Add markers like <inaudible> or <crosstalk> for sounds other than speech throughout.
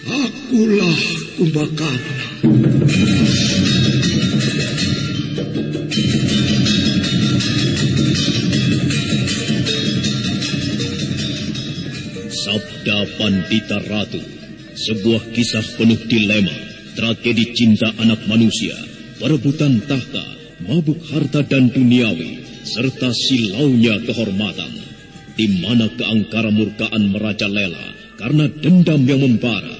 Akulah Kumbakarna. Sabda Pandita Ratu, sebuah kisah penuh dilema, tragedi cinta anak manusia, perebutan tahta, mabuk harta dan duniawi, serta silaunya kehormatan, di mana keangkara murkaan merajalela karena dendam yang membara.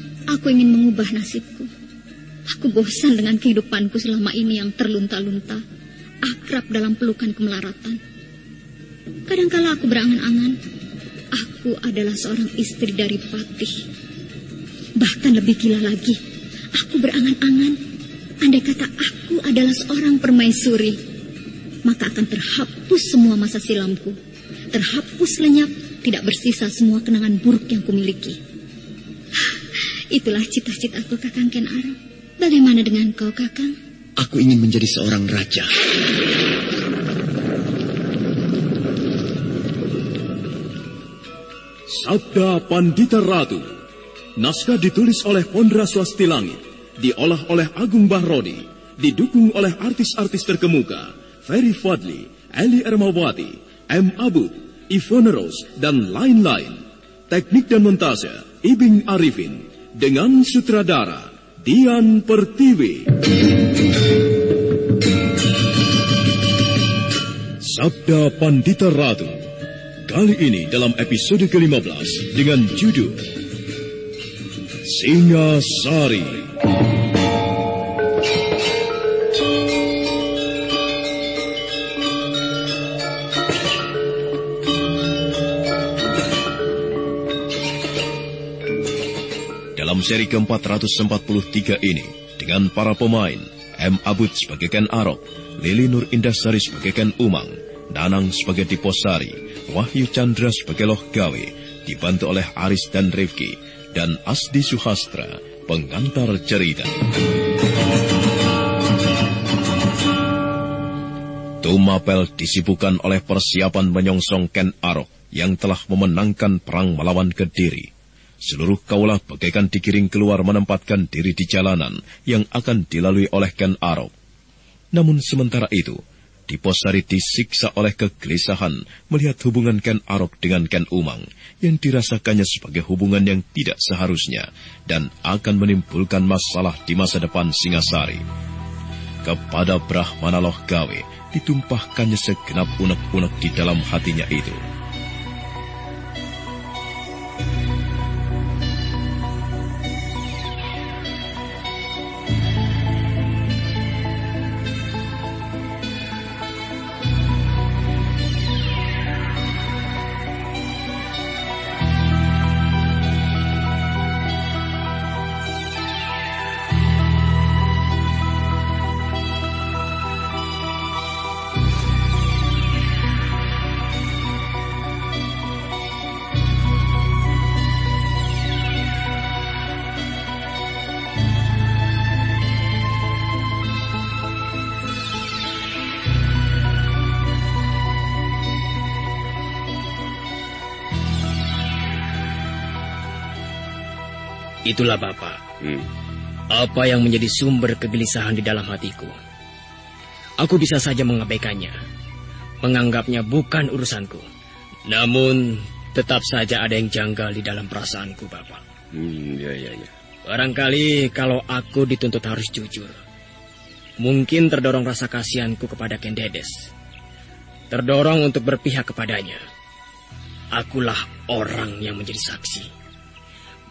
Aku ingin mengubah nasibku. Aku bosan dengan kehidupanku selama ini yang terlunta-lunta, akrab dalam pelukan kemelaratan. Kadangkala aku berangan-angan, aku adalah seorang istri dari Patih. Bahkan lebih gila lagi, aku berangan-angan, andai kata aku adalah seorang permaisuri, maka akan terhapus semua masa silamku. Terhapus lenyap, tidak bersisa semua kenangan buruk yang kumiliki. Itulah cita-citaku Kakang Ken Arok. Bagaimana dengan kau, Kakang? Aku ingin menjadi seorang raja. Sabda Pandita Ratu. Naskah ditulis oleh Pondra Swasti Langit, diolah oleh Agung Bahrodi, didukung oleh artis-artis terkemuka, Ferry Fadli, Eli Ermawati, M. Abud, Ivone Rose, dan lain-lain. Teknik dan montase, Ibing Arifin, dengan sutradara, Dian Pertiwi. Sabda Pandita Ratu. Kali ini dalam episode ke-15 dengan judul Singa Sari. Dalam seri ke-443 ini, dengan para pemain, M. Abud sebagai Ken Arok, Lili Nur Indasari sebagai Ken Umang, Nanang sebagai Diposari, Wahyu Chandra sebagai Loh Gawe, dibantu oleh Aris dan Rifki, dan Asdi Suhastra, pengantar cerita. Tumapel disibukkan oleh persiapan menyongsong Ken Arok yang telah memenangkan perang melawan Kediri. Seluruh kaulah bagaikan digiring keluar menempatkan diri di jalanan yang akan dilalui oleh Ken Arok. Namun sementara itu, Diposari disiksa oleh kegelisahan melihat hubungan Ken Arok dengan Ken Umang yang dirasakannya sebagai hubungan yang tidak seharusnya dan akan menimbulkan masalah di masa depan Singasari. Kepada Brahmana Loh Gawe ditumpahkannya segenap unek-unek di dalam hatinya itu. Itulah Bapak. Hmm. Apa yang menjadi sumber kegelisahan di dalam hatiku. Aku bisa saja mengabaikannya. Menganggapnya bukan urusanku. Namun, tetap saja ada yang janggal di dalam perasaanku, Bapak. Hmm, ya, ya, ya. Barangkali kalau aku dituntut harus jujur. Mungkin terdorong rasa kasihanku kepada Ken Dedes. Terdorong untuk berpihak kepadanya. Akulah orang yang menjadi saksi.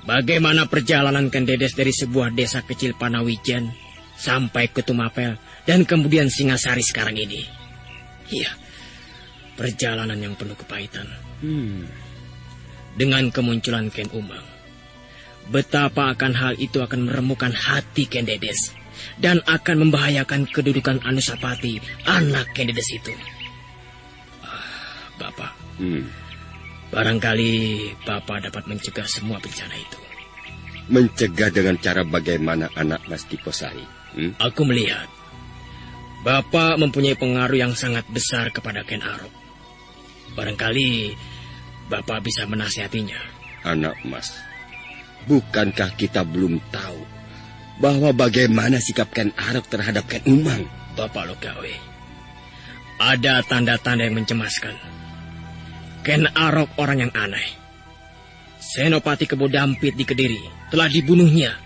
Bagaimana perjalanan Ken Dedes dari sebuah desa kecil Panawijan sampai ke Tumapel dan kemudian Singasari sekarang ini. Iya, perjalanan yang penuh kepahitan. Hmm. Dengan kemunculan Ken Umang, betapa akan hal itu akan meremukan hati Ken Dedes dan akan membahayakan kedudukan Anusapati, anak Ken Dedes itu. Ah, Bapak, Hmm. Barangkali Bapak dapat mencegah semua bencana itu. Mencegah dengan cara bagaimana anak Mas Diposari? Hmm? Aku melihat Bapak mempunyai pengaruh yang sangat besar kepada Ken Arok. Barangkali Bapak bisa menasihatinya. Anak Mas, bukankah kita belum tahu bahwa bagaimana sikap Ken Arok terhadap Ken Umang? Bapak Logawe, ada tanda-tanda yang mencemaskan. Ken Arok orang yang aneh. Senopati Kebo Dampit di Kediri telah dibunuhnya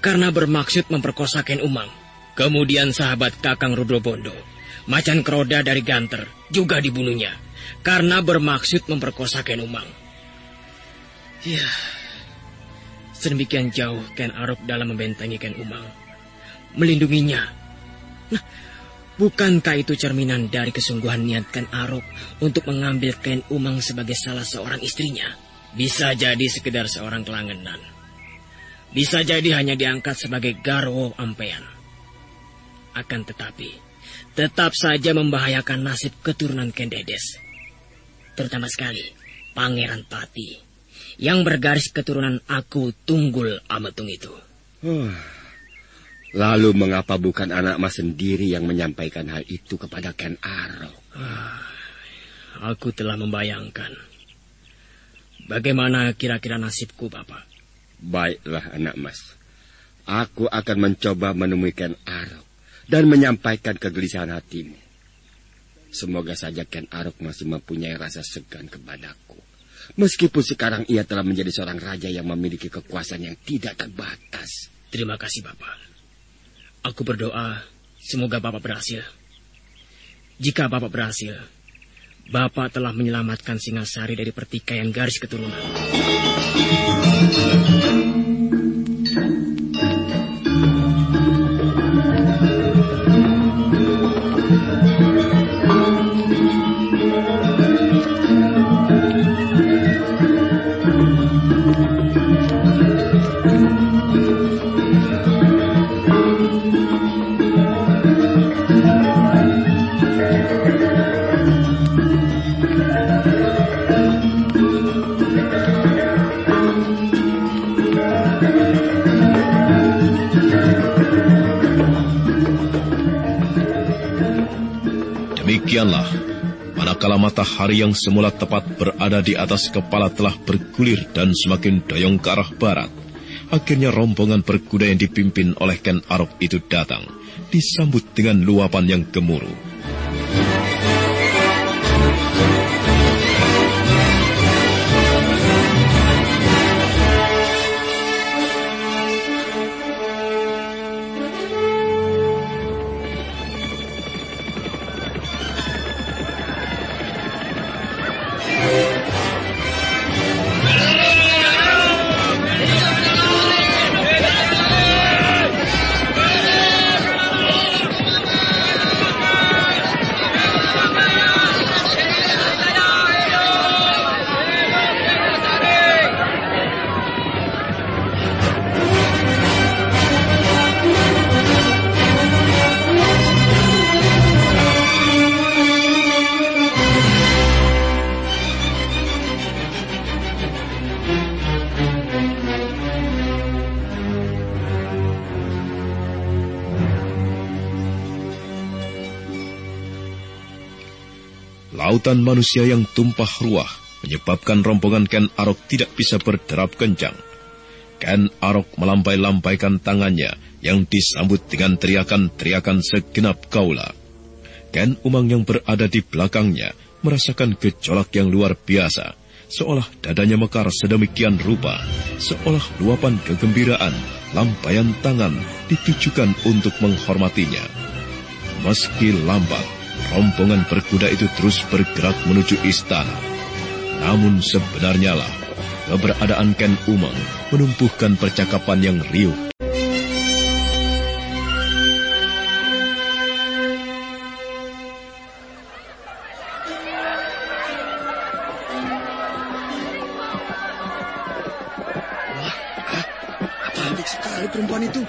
karena bermaksud memperkosa Ken Umang. Kemudian sahabat Kakang Rudrobondo, Macan Kroda dari Ganter, juga dibunuhnya karena bermaksud memperkosa Ken Umang. Ya, sedemikian jauh Ken Arok dalam membentengi Ken Umang, melindunginya. Nah, bukankah itu cerminan dari kesungguhan niat Ken Arok untuk mengambil Ken Umang sebagai salah seorang istrinya? Bisa jadi sekedar seorang kelangenan. Bisa jadi hanya diangkat sebagai garwo ampean. Akan tetapi, tetap saja membahayakan nasib keturunan Ken Dedes. Terutama sekali, Pangeran Pati. Yang bergaris keturunan aku Tunggul Ametung itu. Oh. Lalu mengapa bukan anak Mas sendiri yang menyampaikan hal itu kepada Ken Arok? Aku telah membayangkan. Bagaimana kira-kira nasibku, Bapak? Baiklah anak Mas. Aku akan mencoba menemui Ken Arok dan menyampaikan kegelisahan hatimu. Semoga saja Ken Arok masih mempunyai rasa segan kepadaku. Meskipun sekarang ia telah menjadi seorang raja yang memiliki kekuasaan yang tidak terbatas. Terima kasih, Bapak. Aku berdoa semoga Bapak berhasil. Jika Bapak berhasil, Bapak telah menyelamatkan Singasari dari pertikaian garis keturunan. Demikianlah, manakala matahari yang semula tepat berada di atas kepala telah bergulir dan semakin doyong ke arah barat. Akhirnya rombongan berkuda yang dipimpin oleh Ken Arok itu datang, disambut dengan luapan yang gemuruh. Lautan manusia yang tumpah ruah menyebabkan rombongan Ken Arok tidak bisa berderap kencang. Ken Arok melambai-lambaikan tangannya yang disambut dengan teriakan-teriakan segenap kaula. Ken Umang yang berada di belakangnya merasakan gejolak yang luar biasa, seolah dadanya mekar sedemikian rupa, seolah luapan kegembiraan, lambaian tangan ditujukan untuk menghormatinya. Meski lambat, rombongan berkuda itu terus bergerak menuju istana. Namun sebenarnya lah, keberadaan Ken Umang menumbuhkan percakapan yang riuh sekali perempuan itu.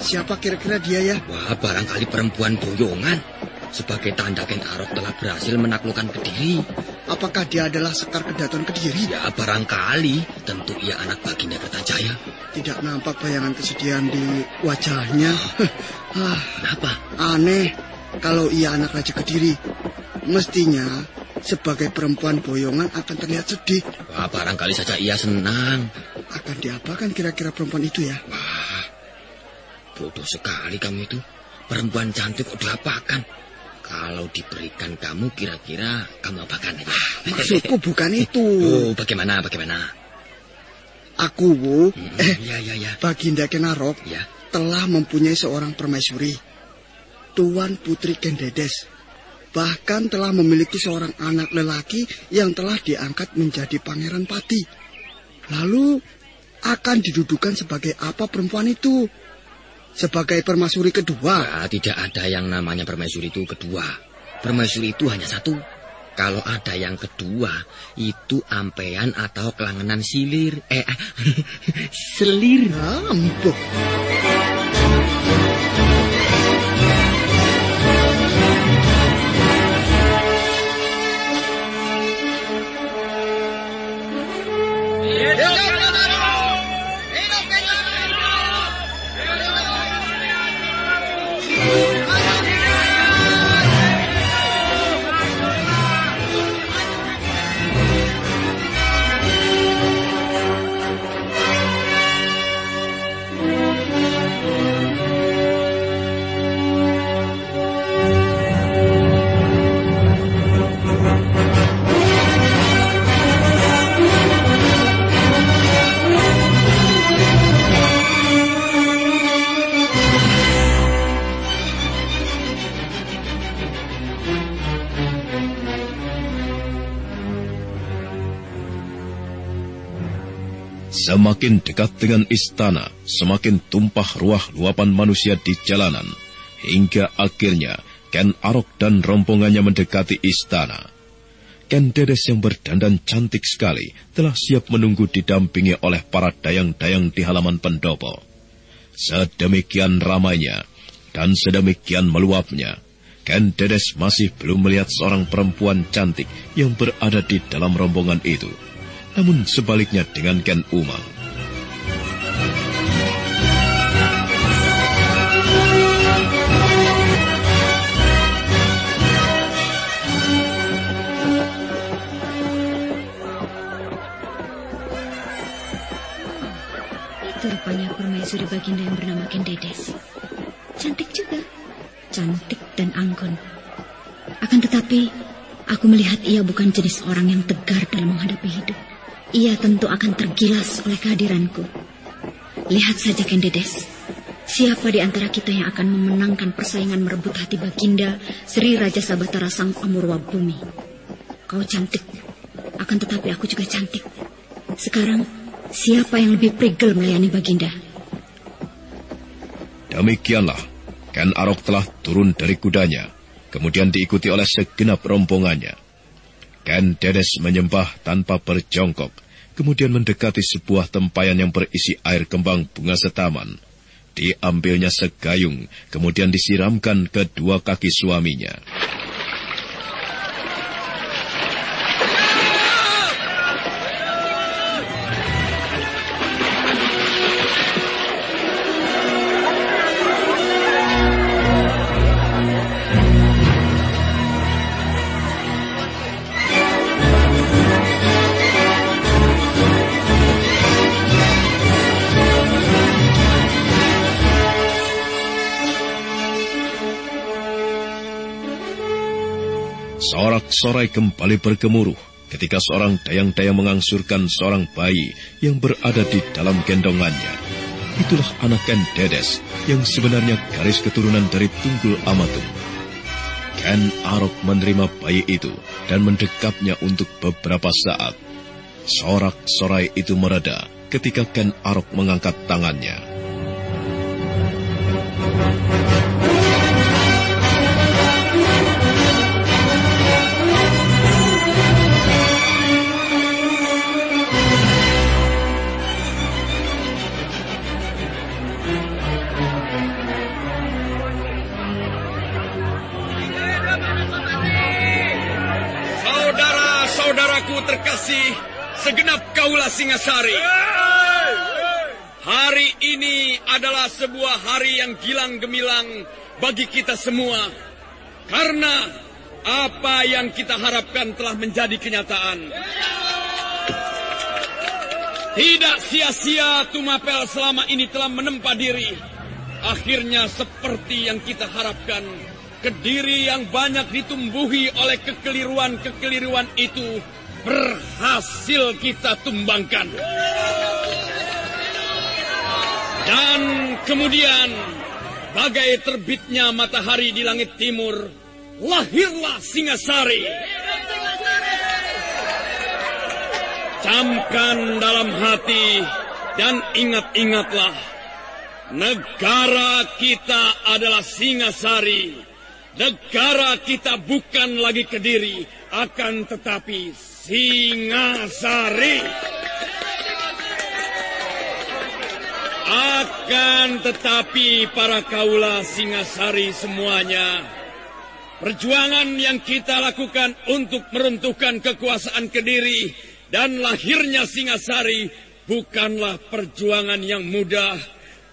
Siapa kira-kira dia ya? Wah, barangkali perempuan boyongan. Sebagai tanda Ken Arok telah berhasil menaklukkan Kediri. Apakah dia adalah Sekar Kedaton Kediri? Ya, barangkali. Tentu ia anak baginda Kertajaya. Tidak nampak bayangan kesedihan di wajahnya. <laughs> ah, Kenapa? aneh kalau ia anak Raja Kediri. Mestinya sebagai perempuan boyongan akan terlihat sedih. Wah, barangkali saja ia senang. Akan diapakan kira-kira perempuan itu ya? Wah, bodoh sekali kamu itu. Perempuan cantik kok diapakan? Kalau diberikan kamu, kira-kira kamu apakan aja? Maksudku bukan itu. Oh, bagaimana, bagaimana? Aku, Bu, Hmm, eh, ya, ya, ya. Baginda Kenarok Ya, telah mempunyai seorang permaisuri, Tuan Putri Kendedes. Bahkan telah memiliki seorang anak lelaki yang telah diangkat menjadi pangeran pati. Lalu akan didudukan sebagai apa perempuan itu? Sebagai permaisuri kedua. Ah, tidak ada yang namanya permaisuri itu kedua. Permaisuri itu hanya satu. Kalau ada yang kedua, itu ampean atau kelangenan silir. Eh, <laughs> selir. Ampuh. Semakin dekat dengan istana, semakin tumpah ruah luapan manusia di jalanan. Hingga akhirnya Ken Arok dan rombongannya mendekati istana. Ken Dedes yang berdandan cantik sekali telah siap menunggu didampingi oleh para dayang-dayang di halaman pendopo. Sedemikian ramainya dan sedemikian meluapnya, Ken Dedes masih belum melihat seorang perempuan cantik yang berada di dalam rombongan itu. Namun sebaliknya dengan Ken Umang. Aku melihat ia bukan jenis orang yang tegar dalam menghadapi hidup. Ia tentu akan tergilas oleh kehadiranku. Lihat saja Kendedes. Siapa di antara kita yang akan memenangkan persaingan merebut hati baginda Sri Raja Sabatara Sang Amurwa Bumi? Kau cantik. Akan tetapi aku juga cantik. Sekarang, siapa yang lebih prigel melayani baginda? Demikianlah, Ken Arok telah turun dari kudanya, kemudian diikuti oleh segenap rombongannya. Ken Dedes menyembah tanpa berjongkok, kemudian mendekati sebuah tempayan yang berisi air kembang bunga setaman. Diambilnya segayung, kemudian disiramkan ke dua kaki suaminya. Sorak-sorai kembali bergemuruh ketika seorang dayang-dayang mengangsurkan seorang bayi yang berada di dalam gendongannya. Itulah anak Ken Dedes yang sebenarnya garis keturunan dari Tunggul Amatung. Ken Arok menerima bayi itu dan mendekapnya untuk beberapa saat. Sorak-sorai itu mereda ketika Ken Arok mengangkat tangannya. Terkasih, segenap kaulah Singasari. Hari ini adalah sebuah hari yang gilang gemilang bagi kita semua. Karena apa yang kita harapkan telah menjadi kenyataan. Tidak sia-sia Tumapel selama ini telah menempa diri. Akhirnya seperti yang kita harapkan, Kediri yang banyak ditumbuhi oleh kekeliruan-kekeliruan itu berhasil kita tumbangkan. Dan kemudian, bagai terbitnya matahari di langit timur, lahirlah Singasari. Camkan dalam hati dan ingat-ingatlah, negara kita adalah Singasari. Negara kita bukan lagi Kediri, akan tetapi Singasari. Akan tetapi para kaula Singasari semuanya, perjuangan yang kita lakukan untuk meruntuhkan kekuasaan Kediri dan lahirnya Singasari bukanlah perjuangan yang mudah,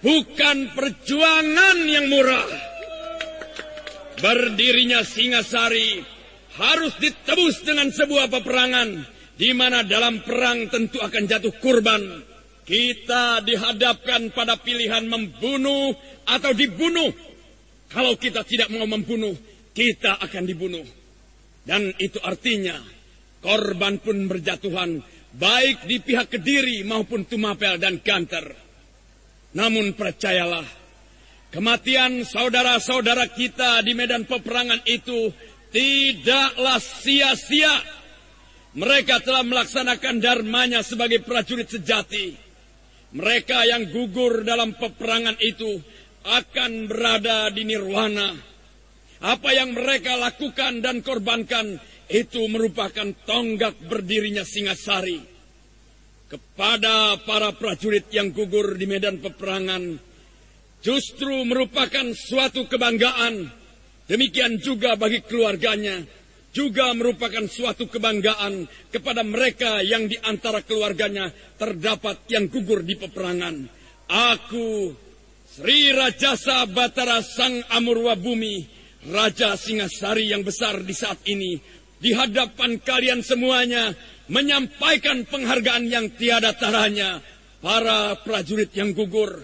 bukan perjuangan yang murah. Berdirinya Singasari harus ditebus dengan sebuah peperangan di mana dalam perang tentu akan jatuh kurban. Kita dihadapkan pada pilihan membunuh atau dibunuh. Kalau kita tidak mau membunuh, kita akan dibunuh. Dan itu artinya korban pun berjatuhan baik di pihak Kediri maupun Tumapel dan Ganter. Namun percayalah, kematian saudara-saudara kita di medan peperangan itu tidaklah sia-sia. Mereka telah melaksanakan dharmanya sebagai prajurit sejati. Mereka yang gugur dalam peperangan itu akan berada di nirwana. Apa yang mereka lakukan dan korbankan itu merupakan tonggak berdirinya Singasari. Kepada para prajurit yang gugur di medan peperangan, justru merupakan suatu kebanggaan Demikian juga bagi keluarganya, juga merupakan suatu kebanggaan kepada mereka yang di antara keluarganya terdapat yang gugur di peperangan. Aku, Sri Rajasa Batara Sang Amurwa Bumi, Raja Singasari yang besar di saat ini, di hadapan kalian semuanya, menyampaikan penghargaan yang tiada taranya, para prajurit yang gugur.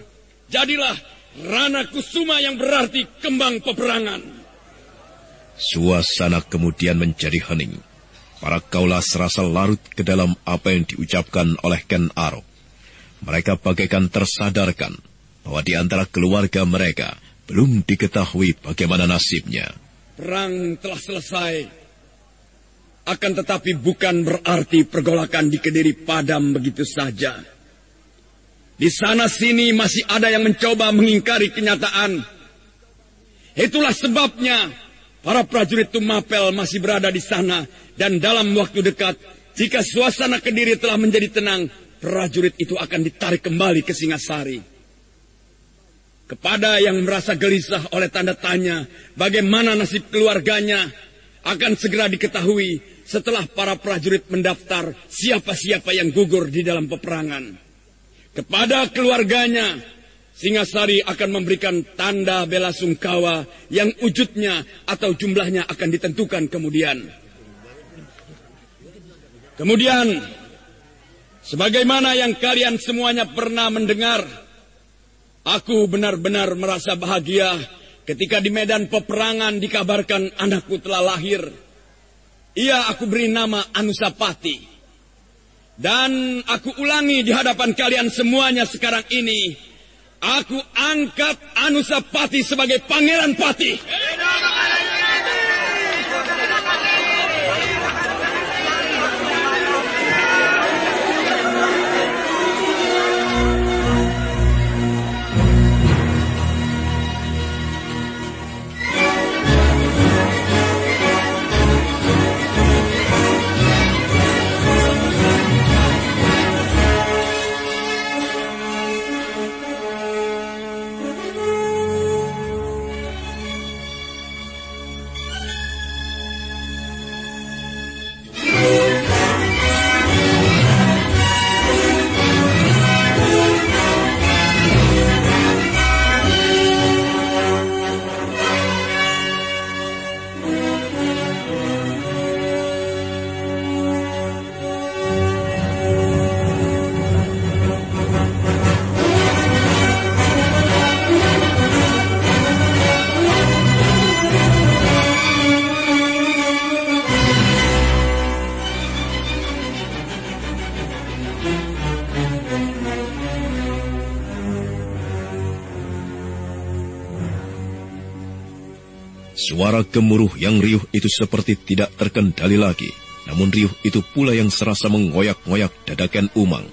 Jadilah Rana Kusuma yang berarti kembang peperangan. Suasana kemudian menjadi hening. Para kaula serasa larut ke dalam apa yang diucapkan oleh Ken Arok. Mereka bagaikan tersadarkan bahwa di antara keluarga mereka belum diketahui bagaimana nasibnya. Perang telah selesai. Akan tetapi bukan berarti pergolakan di Kediri padam begitu saja. Di sana sini masih ada yang mencoba mengingkari kenyataan. Itulah sebabnya Para prajurit Tumapel masih berada di sana dan dalam waktu dekat, jika suasana Kediri telah menjadi tenang, prajurit itu akan ditarik kembali ke Singasari. Kepada yang merasa gelisah oleh tanda tanya bagaimana nasib keluarganya akan segera diketahui setelah para prajurit mendaftar siapa-siapa yang gugur di dalam peperangan. Kepada keluarganya, Singasari akan memberikan tanda bela sungkawa yang wujudnya atau jumlahnya akan ditentukan kemudian. Kemudian, sebagaimana yang kalian semuanya pernah mendengar, aku benar-benar merasa bahagia ketika di medan peperangan dikabarkan anakku telah lahir. ia aku beri nama Anusapati. Dan aku ulangi di hadapan kalian semuanya sekarang ini. Aku angkat Anusapati sebagai Pangeran Pati. Gemuruh yang riuh itu seperti tidak terkendali lagi. Namun riuh itu pula yang serasa mengoyak-ngoyak dadakan Umang.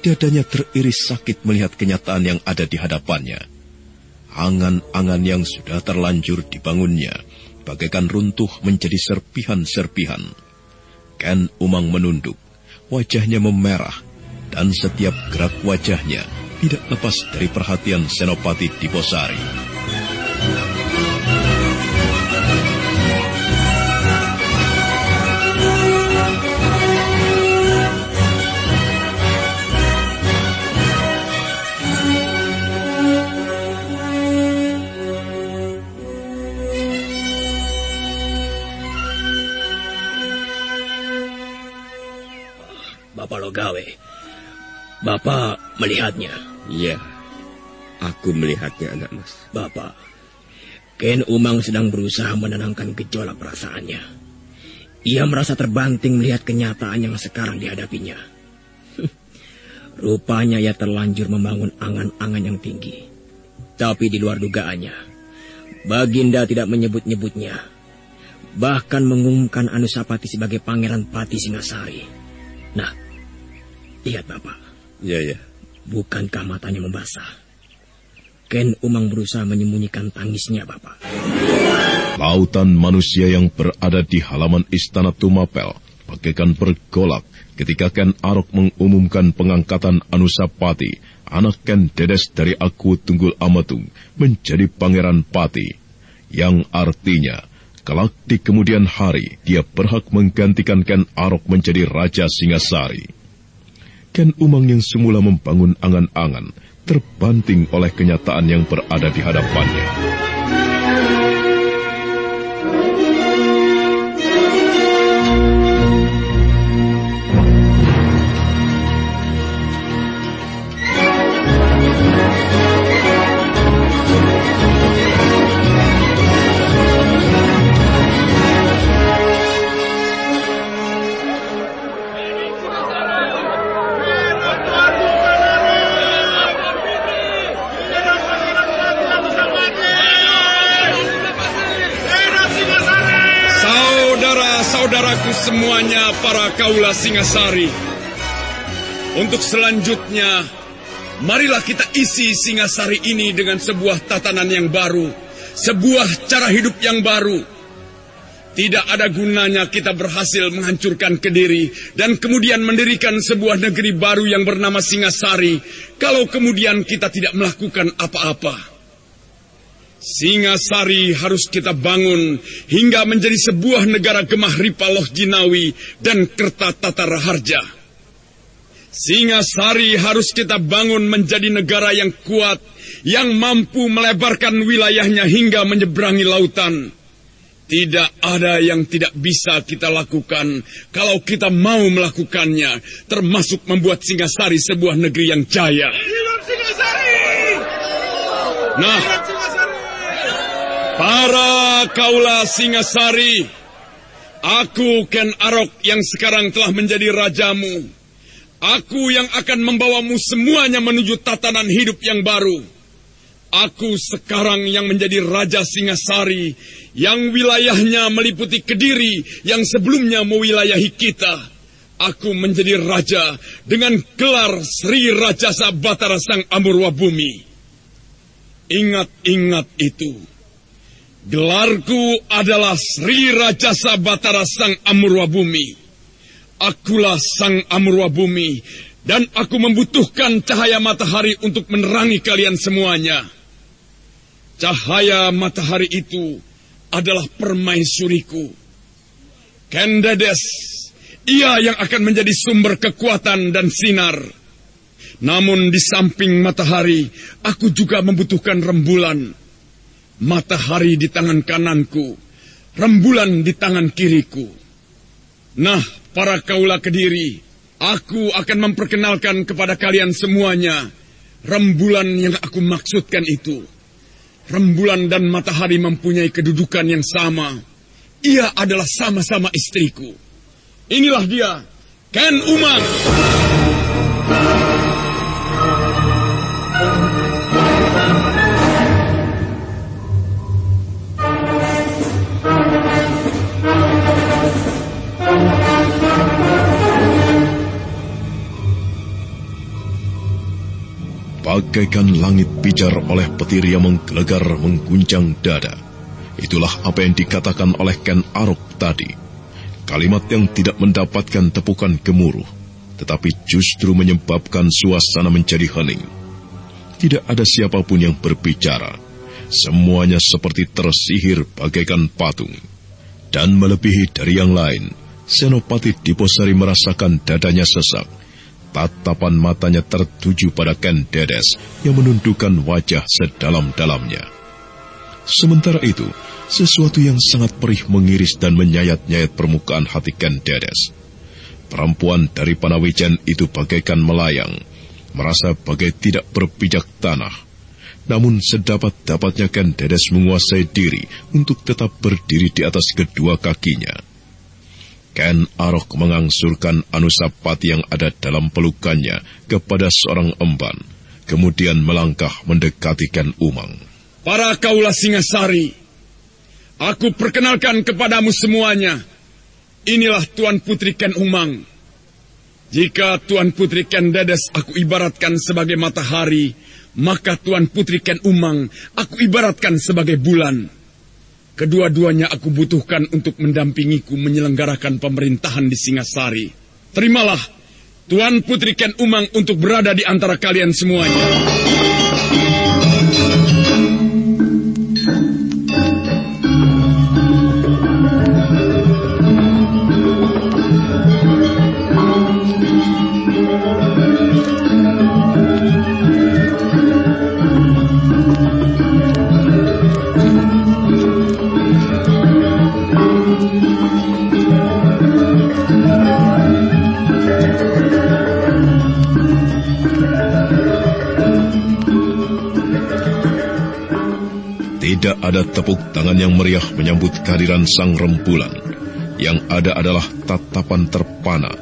Dadanya teriris sakit melihat kenyataan yang ada di hadapannya. Angan-angan yang sudah terlanjur dibangunnya, bagaikan runtuh menjadi serpihan-serpihan. Ken Umang menunduk, wajahnya memerah, dan setiap gerak wajahnya tidak lepas dari perhatian Senopati Diposari. gawe. Bapak melihatnya. Iya, aku melihatnya anak mas. Bapak, Ken Umang sedang berusaha menenangkan gejolak perasaannya. Ia merasa terbanting melihat kenyataan yang sekarang dihadapinya. Rupanya ia terlanjur membangun angan-angan yang tinggi. Tapi di luar dugaannya, Baginda tidak menyebut-nyebutnya. Bahkan mengumumkan Anusapati sebagai Pangeran Pati Singasari. Nah, Lihat Bapak. Iya, iya. Bukankah matanya membasah? Ken Umang berusaha menyembunyikan tangisnya, Bapak. Lautan manusia yang berada di halaman istana Tumapel bagaikan bergolak ketika Ken Arok mengumumkan pengangkatan Anusapati, anak Ken Dedes dari Aku Tunggul Amatung, menjadi Pangeran Pati, yang artinya kelak di kemudian hari dia berhak menggantikan Ken Arok menjadi Raja Singasari. Ken Umang yang semula membangun angan-angan terbanting oleh kenyataan yang berada di hadapannya. Semuanya para kaula Singasari. Untuk selanjutnya, marilah kita isi Singasari ini dengan sebuah tatanan yang baru, sebuah cara hidup yang baru. Tidak ada gunanya kita berhasil menghancurkan Kediri dan kemudian mendirikan sebuah negeri baru yang bernama Singasari kalau kemudian kita tidak melakukan apa-apa. Singasari harus kita bangun hingga menjadi sebuah negara gemah Ripaloh Jinawi dan Kertatata Harja. Singasari harus kita bangun menjadi negara yang kuat, yang mampu melebarkan wilayahnya hingga menyeberangi lautan. Tidak ada yang tidak bisa kita lakukan kalau kita mau melakukannya, termasuk membuat Singasari sebuah negeri yang jaya. Hidup Singasari! Nah, Para kaula Singasari, Aku Ken Arok yang sekarang telah menjadi rajamu. Aku yang akan membawamu semuanya menuju tatanan hidup yang baru. Aku sekarang yang menjadi Raja Singasari, yang wilayahnya meliputi Kediri yang sebelumnya mewilayahi kita. Aku menjadi raja dengan gelar Sri Raja Sabatara Sang Amurwa Bumi. Ingat-ingat itu. Gelarku adalah Sri Raja Sabatara Sang Amurwa Bumi. Akulah Sang Amurwa Bumi dan aku membutuhkan cahaya matahari untuk menerangi kalian semuanya. Cahaya matahari itu adalah permaisuriku. Kendedes ia yang akan menjadi sumber kekuatan dan sinar. Namun di samping matahari, aku juga membutuhkan rembulan. Matahari di tangan kananku, rembulan di tangan kiriku. Nah, para kaula kediri, aku akan memperkenalkan kepada kalian semuanya rembulan yang aku maksudkan itu. Rembulan dan matahari mempunyai kedudukan yang sama. Ia adalah sama-sama istriku. Inilah dia, Ken Umang. Bagaikan langit pijar oleh petir yang menggelegar mengguncang dada. Itulah apa yang dikatakan oleh Ken Arok tadi. Kalimat yang tidak mendapatkan tepukan gemuruh, tetapi justru menyebabkan suasana menjadi hening. Tidak ada siapa pun yang berbicara. Semuanya seperti tersihir bagaikan patung. Dan melebihi dari yang lain, Senopati Diposari merasakan dadanya sesak. Tatapan matanya tertuju pada Ken Dedes yang menundukkan wajah sedalam-dalamnya. Sementara itu, sesuatu yang sangat perih mengiris dan menyayat-nyayat permukaan hati Ken Dedes. Perempuan dari Panawijan itu bagaikan melayang, merasa bagai tidak berpijak tanah. Namun sedapat-dapatnya Ken Dedes menguasai diri untuk tetap berdiri di atas kedua kakinya. Ken Arok mengangsurkan Anusapati yang ada dalam pelukannya kepada seorang emban, kemudian melangkah mendekati Ken Umang. Para kaulah Singasari, aku perkenalkan kepadamu semuanya. Inilah Tuan Putri Ken Umang. Jika Tuan Putri Ken Dedes aku ibaratkan sebagai matahari, maka Tuan Putri Ken Umang aku ibaratkan sebagai bulan. Kedua-duanya aku butuhkan untuk mendampingiku menyelenggarakan pemerintahan di Singasari. Terimalah Tuan Putri Ken Umang untuk berada di antara kalian semuanya. Tidak ada tepuk tangan yang meriah menyambut kehadiran sang rembulan. Yang ada adalah tatapan terpana.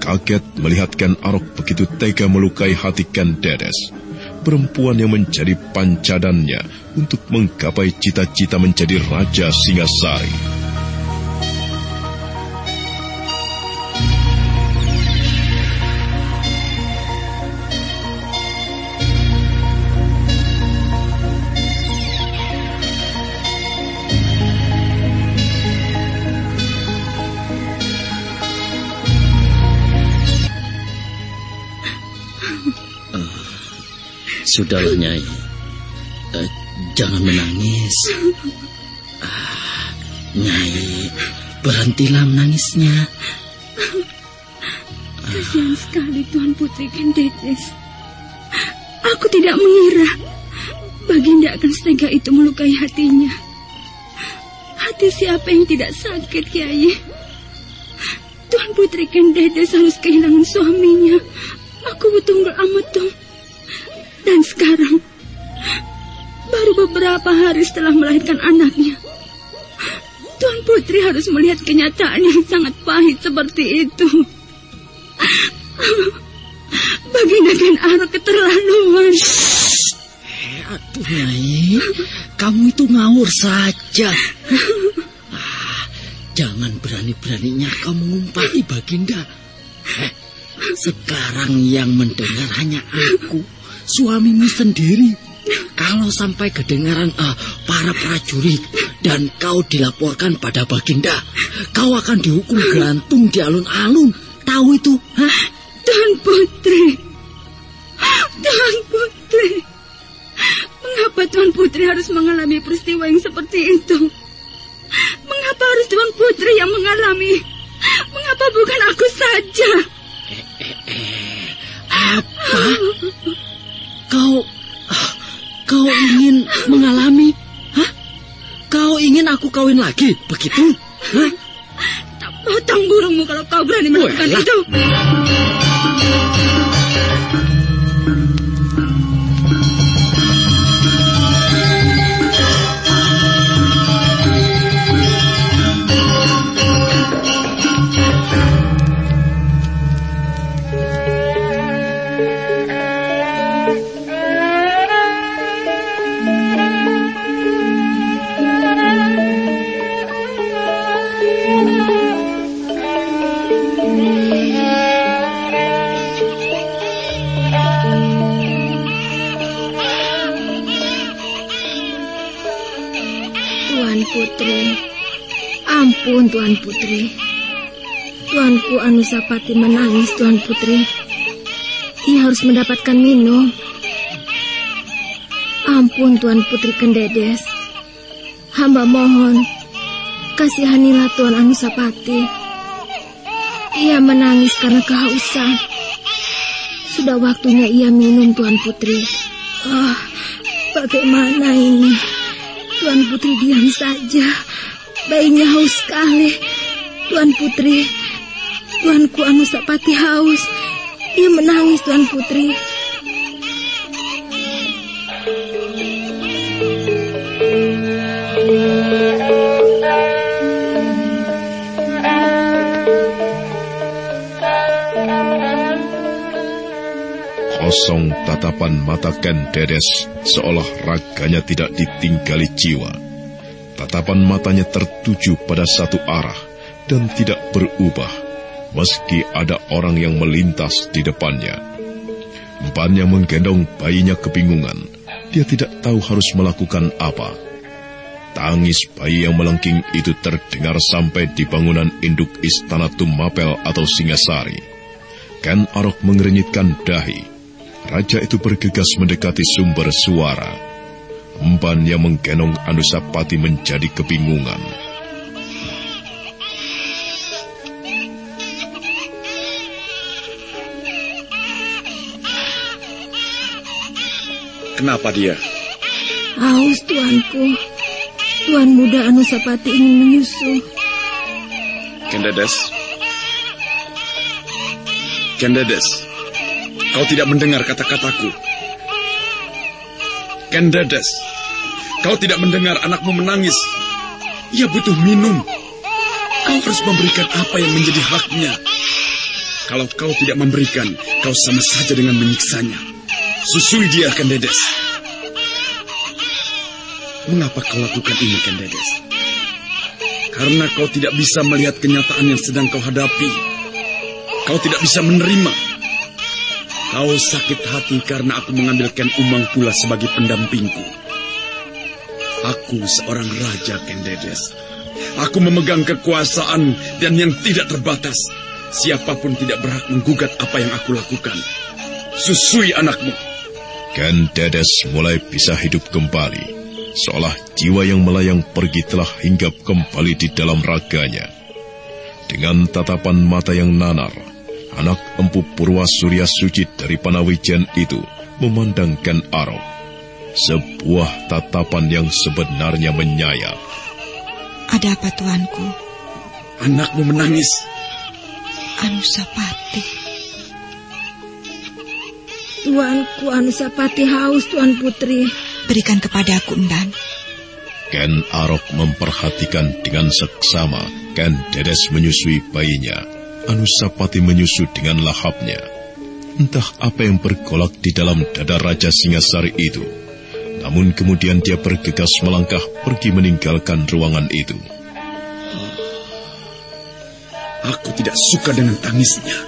Kaget melihat Ken Arok begitu tega melukai hati Ken Dedes. Perempuan yang menjadi pancadannya untuk menggapai cita-cita menjadi Raja Singasari. Sudahlah, Nyai. Uh, jangan menangis. Ah, Nyai, berhentilah menangisnya. Kasihan sekali Tuan Putri Kendetes. Aku tidak mengira Baginda akan setega itu melukai hatinya. Hati siapa yang tidak sakit, Kiai? Tuan Putri Kendetes harus kehilangan suaminya. Aku betul-betul amat tuh. Dan sekarang, baru beberapa hari setelah melahirkan anaknya, Tuan Putri harus melihat kenyataan yang sangat pahit seperti itu. Baginda dan Arok keterlaluan. Eh, aduh, Nyai. Kamu itu ngawur saja. Ah, jangan berani-beraninya kamu ngumpati Baginda. Eh, sekarang yang mendengar hanya aku, suamimu sendiri. Kalau sampai kedengaran uh, para prajurit dan kau dilaporkan pada Baginda, kau akan dihukum gantung di alun-alun. Tahu itu? Hah? Tuan Putri. Tuan Putri. Mengapa Tuan Putri harus mengalami peristiwa yang seperti itu? Mengapa harus Tuan Putri yang mengalami? Mengapa bukan aku saja? Eh, eh, eh. Apa? Kau Kau ingin mengalami? Hah? Kau ingin aku kawin lagi? Begitu? Hah? Tak potong burungmu kalau kau berani melakukan itu. Ampun, Tuan Putri. Tuanku Anusapati menangis, Tuan Putri. Ia harus mendapatkan minum. Ampun, Tuan Putri Kendedes. Hamba mohon, kasihanilah Tuan Anusapati. Ia menangis karena kehausan. Sudah waktunya ia minum, Tuan Putri. Oh, bagaimana ini? Tuan Putri diam saja. Bayinya haus sekali. Tuan Putri, Tuanku Anusapati haus. Ia menangis, Tuan Putri. Kosong tatapan mata Ken Dedes seolah raganya tidak ditinggali jiwa. Tatapan matanya tertuju pada satu arah dan tidak berubah, meski ada orang yang melintas di depannya. Empannya menggendong bayinya kebingungan. Dia tidak tahu harus melakukan apa. Tangis bayi yang melengking itu terdengar sampai di bangunan induk istana Tumapel atau Singasari. Ken Arok mengerenyitkan dahi. Raja itu bergegas mendekati sumber suara. Empan yang menggenong Anusapati menjadi kebingungan. Kenapa dia? Haus, tuanku. Tuan muda Anusapati ingin menyusu. Kendedes. Kendedes. Kau tidak mendengar kata-kataku. Kendedes. Kau tidak mendengar anakmu menangis. Ia butuh minum. Kau harus memberikan apa yang menjadi haknya. Kalau kau tidak memberikan, kau sama saja dengan menyiksanya. Susui dia, Kendedes. Mengapa kau lakukan ini, Kendedes? Karena kau tidak bisa melihat kenyataan yang sedang kau hadapi. Kau tidak bisa menerima. Kau sakit hati karena aku mengambilkan Umang pula sebagai pendampingku. Aku seorang raja Kendedes. Aku memegang kekuasaan dan yang tidak terbatas. Siapa pun tidak berhak menggugat apa yang aku lakukan. Susui anakmu. Ken Dedes mulai bisa hidup kembali. Seolah jiwa yang melayang pergi telah hinggap kembali di dalam raganya. Dengan tatapan mata yang nanar, anak empu Purwa Surya Suci dari Panawijan itu memandangkan Arok. Sebuah tatapan yang sebenarnya menyayat. Ada apa tuanku? Anakmu menangis. Anusapati. Tuanku Anusapati haus, Tuan Putri. Berikan kepada aku, Emban. Ken Arok memperhatikan dengan seksama Ken Dedes menyusui bayinya. Anusapati menyusu dengan lahapnya. Entah apa yang bergolak di dalam dada Raja Singasari itu. Namun kemudian dia bergegas melangkah pergi meninggalkan ruangan itu. Aku tidak suka dengan tangisnya.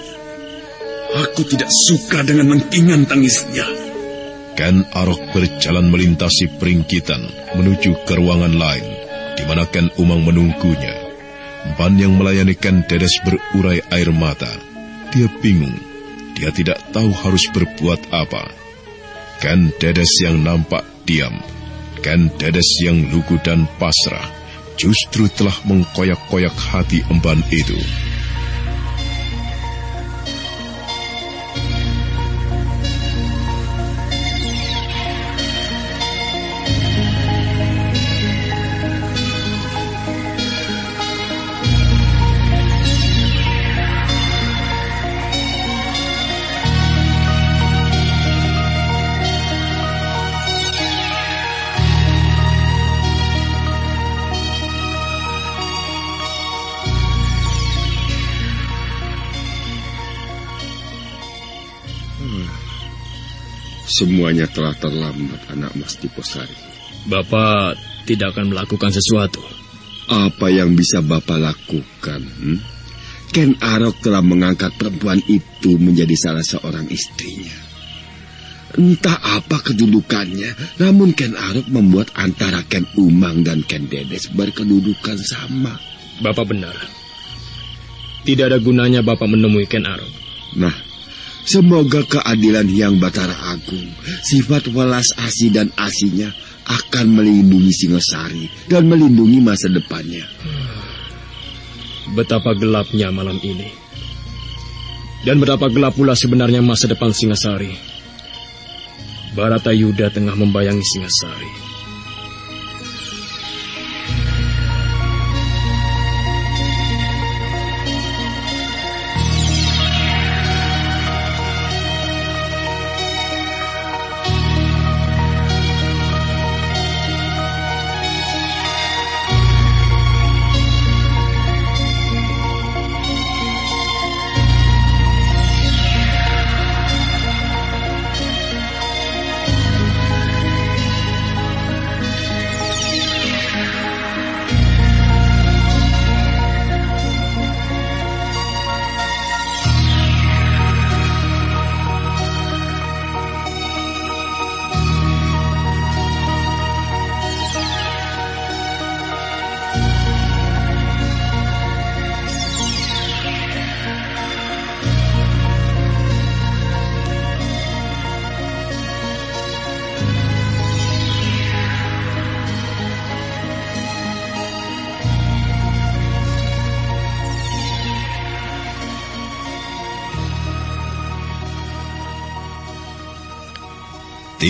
Aku tidak suka dengan lengkingan tangisnya. Ken Arok berjalan melintasi peringkitan menuju ke ruangan lain, di mana Ken Umang menunggunya. Ban yang melayani Ken Dedes berurai air mata. Dia bingung. Dia tidak tahu harus berbuat apa. Ken Dedes yang nampak diam. Ken Dedes yang lugu dan pasrah. Justru telah mengkoyak-koyak hati emban itu. Semuanya telah terlambat, anak Mas Diposari. Bapak tidak akan melakukan sesuatu. Apa yang bisa Bapak lakukan? Hmm? Ken Arok telah mengangkat perempuan itu menjadi salah seorang istrinya. Entah apa kedudukannya, namun Ken Arok membuat antara Ken Umang dan Ken Dedes berkedudukan sama. Bapak benar. Tidak ada gunanya Bapak menemui Ken Arok. Nah, Semoga keadilan yang Batara Agung, sifat welas asih dan asihnya akan melindungi Singosari dan melindungi masa depannya. Betapa gelapnya malam ini. Dan betapa gelap pula sebenarnya masa depan Singasari. Baratayuda tengah membayangi Singasari.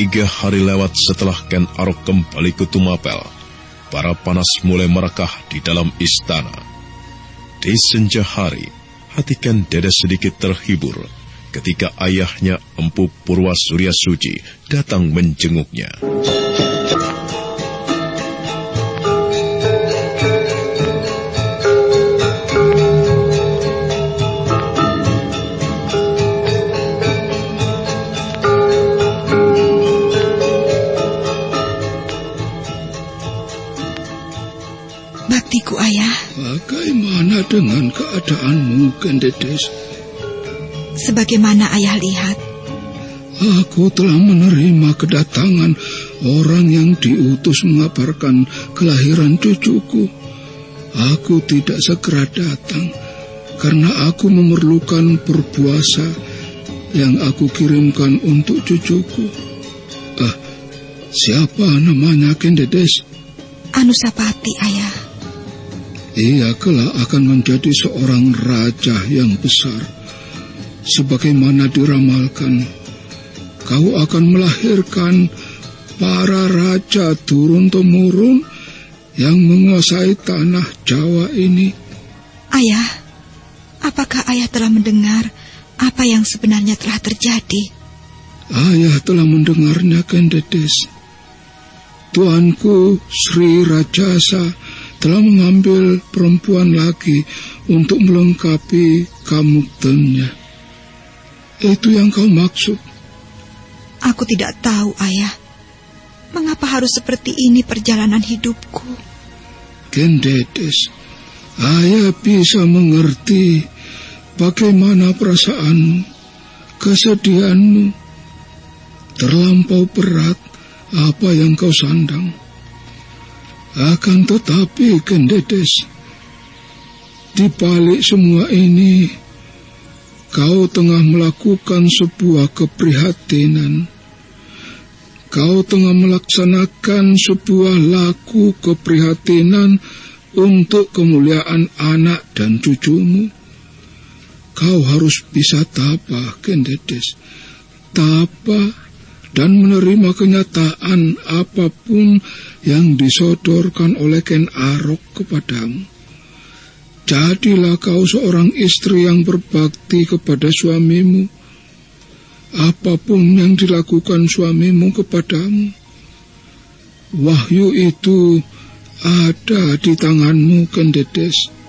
Tiga hari lewat setelah Ken Arok kembali ke Tumapel, para panas mulai merekah di dalam istana. Di senja hari, hati Ken Dede sedikit terhibur ketika ayahnya Empu Purwa Surya Suci datang menjenguknya. Dengan keadaanmu, Kendedes? Sebagaimana ayah lihat, Aku telah menerima kedatangan orang yang diutus mengabarkan kelahiran cucuku. Aku tidak segera datang karena aku memerlukan perbuasa yang aku kirimkan untuk cucuku. Ah, siapa namanya Kendedes? Anusapati, ayah. Ia kelak akan menjadi seorang raja yang besar. Sebagaimana diramalkan, kau akan melahirkan para raja turun-temurun yang menguasai tanah Jawa ini. Ayah, apakah ayah telah mendengar apa yang sebenarnya telah terjadi? Ayah telah mendengarnya, Kendedes. Tuanku Sri Rajasa telah mengambil perempuan lagi untuk melengkapi kamuktennya. Itu yang kau maksud. Aku tidak tahu, Ayah. Mengapa harus seperti ini perjalanan hidupku? Gendedes, Ayah bisa mengerti bagaimana perasaanmu, kesedihanmu. Terlampau berat apa yang kau sandang. Akan tetapi, Gendedes, di balik semua ini, kau tengah melakukan sebuah keprihatinan. Kau tengah melaksanakan sebuah laku keprihatinan untuk kemuliaan anak dan cucumu. Kau harus bisa tabah, Gendedes. Tabah dan menerima kenyataan apa pun yang disodorkan oleh Ken Arok kepadamu. Jadilah kau seorang istri yang berbakti kepada suamimu. Apa pun yang dilakukan suamimu kepadamu, wahyu itu ada di tanganmu, Kendedes.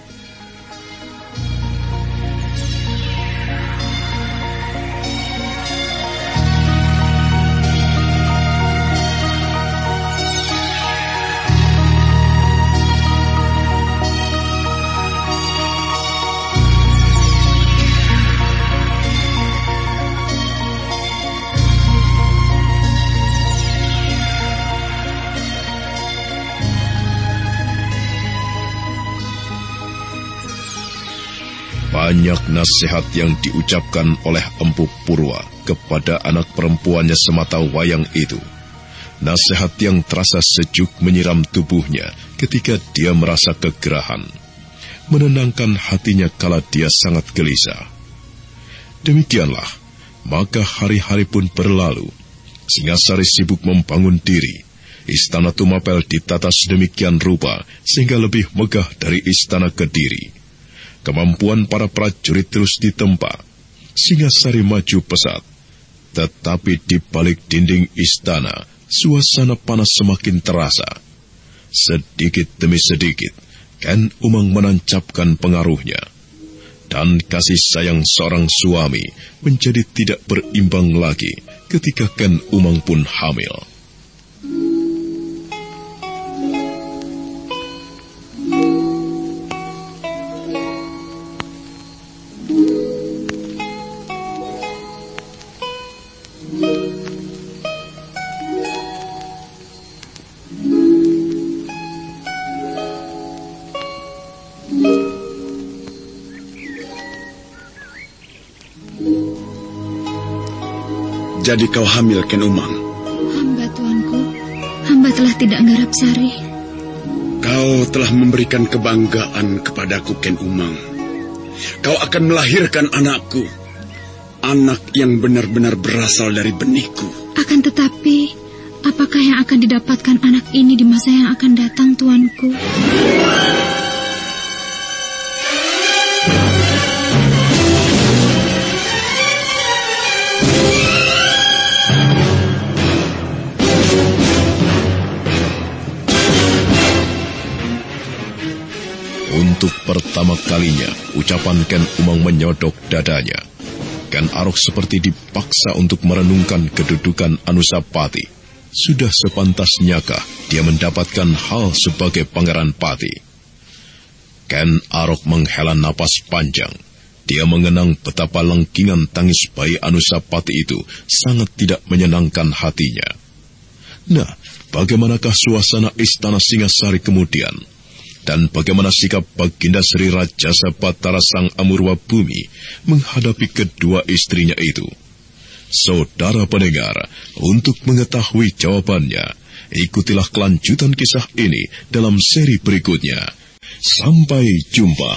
Banyak nasihat yang diucapkan oleh Empu Purwa kepada anak perempuannya semata wayang itu. Nasihat yang terasa sejuk menyiram tubuhnya ketika dia merasa kegerahan. Menenangkan hatinya kala dia sangat gelisah. Demikianlah, maka hari-hari pun berlalu. Singasari sibuk membangun diri. Istana Tumapel ditata sedemikian rupa sehingga lebih megah dari istana Kediri. Kemampuan para prajurit terus ditempa. Singasari maju pesat. Tetapi di balik dinding istana, suasana panas semakin terasa. Sedikit demi sedikit, Ken Umang menancapkan pengaruhnya. Dan kasih sayang seorang suami menjadi tidak berimbang lagi ketika Ken Umang pun hamil. Jadi kau hamil, Ken Umang? Hamba, tuanku. Hamba telah tidak garap sari. Kau telah memberikan kebanggaan kepadaku, Ken Umang. Kau akan melahirkan anakku. Anak yang benar-benar berasal dari benihku. Akan tetapi, apakah yang akan didapatkan anak ini di masa yang akan datang, tuanku? Untuk pertama kalinya, ucapan Ken Umang menyodok dadanya. Ken Arok seperti dipaksa untuk merenungkan kedudukan Anusapati. Sudah sepantasnyakah dia mendapatkan hal sebagai Pangeran Pati? Ken Arok menghela napas panjang. Dia mengenang betapa lengkingan tangis bayi Anusapati itu sangat tidak menyenangkan hatinya. Nah, bagaimanakah suasana istana Singasari kemudian? Dan bagaimana sikap Baginda Sri Raja Batara Sang Amurwa Bumi menghadapi kedua istrinya itu. Saudara pendengar, untuk mengetahui jawabannya, ikutilah kelanjutan kisah ini dalam seri berikutnya. Sampai jumpa.